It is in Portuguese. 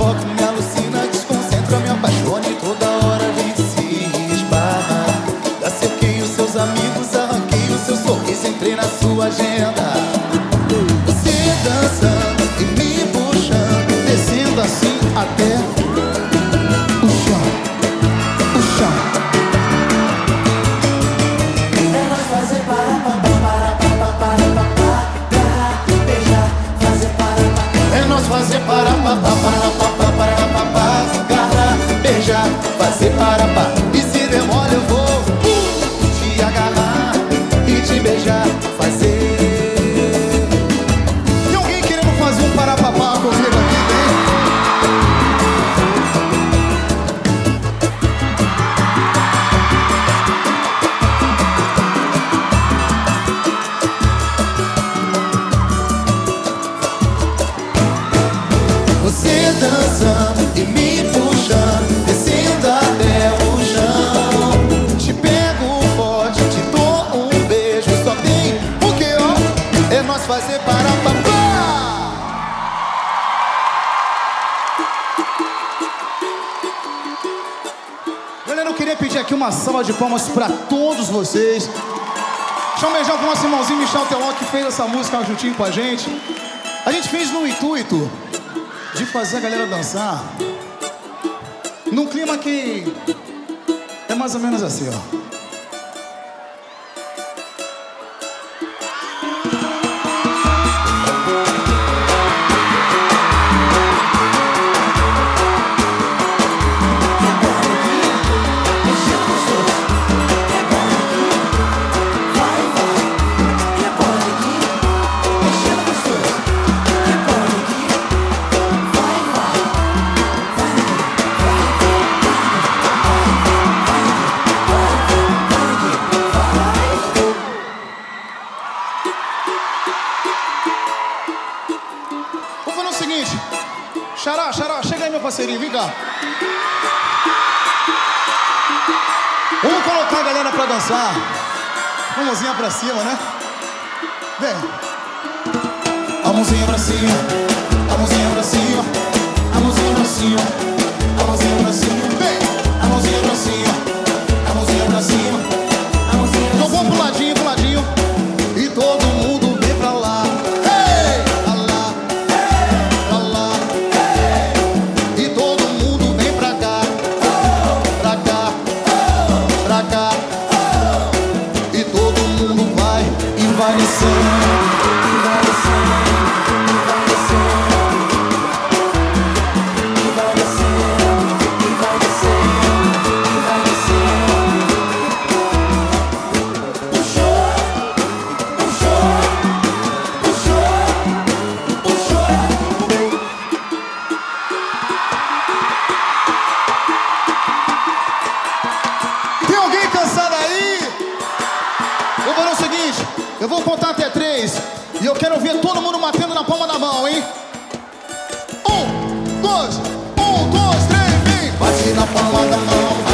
foto me alucina, desconcentra, me apaixona e toda hora vem se esbarrar. Da cerquei os seus amigos, arranquei o seu sorriso, entrei na sua agenda. Fazer para, para. E se demora eu vou uh, te agarrar e te beijar, fazer. Tem alguém querendo fazer um parapapá comigo aqui, tem? Você dançando e me Galera, eu queria pedir aqui uma salva de palmas pra todos vocês. Deixa um beijão pro nosso irmãozinho Michel Teló que fez essa música juntinho com a gente. A gente fez no intuito de fazer a galera dançar num clima que é mais ou menos assim, ó. Seguinte. Xará, xará, chega aí, meu parceirinho, vem cá. Vamos colocar a galera pra dançar. A mãozinha pra cima, né? Vem. A mãozinha pra cima, Vanessa. Quero ver todo mundo batendo na palma da mão, hein? Um, dois, um, dois, três, vem! Bate na palma da mão,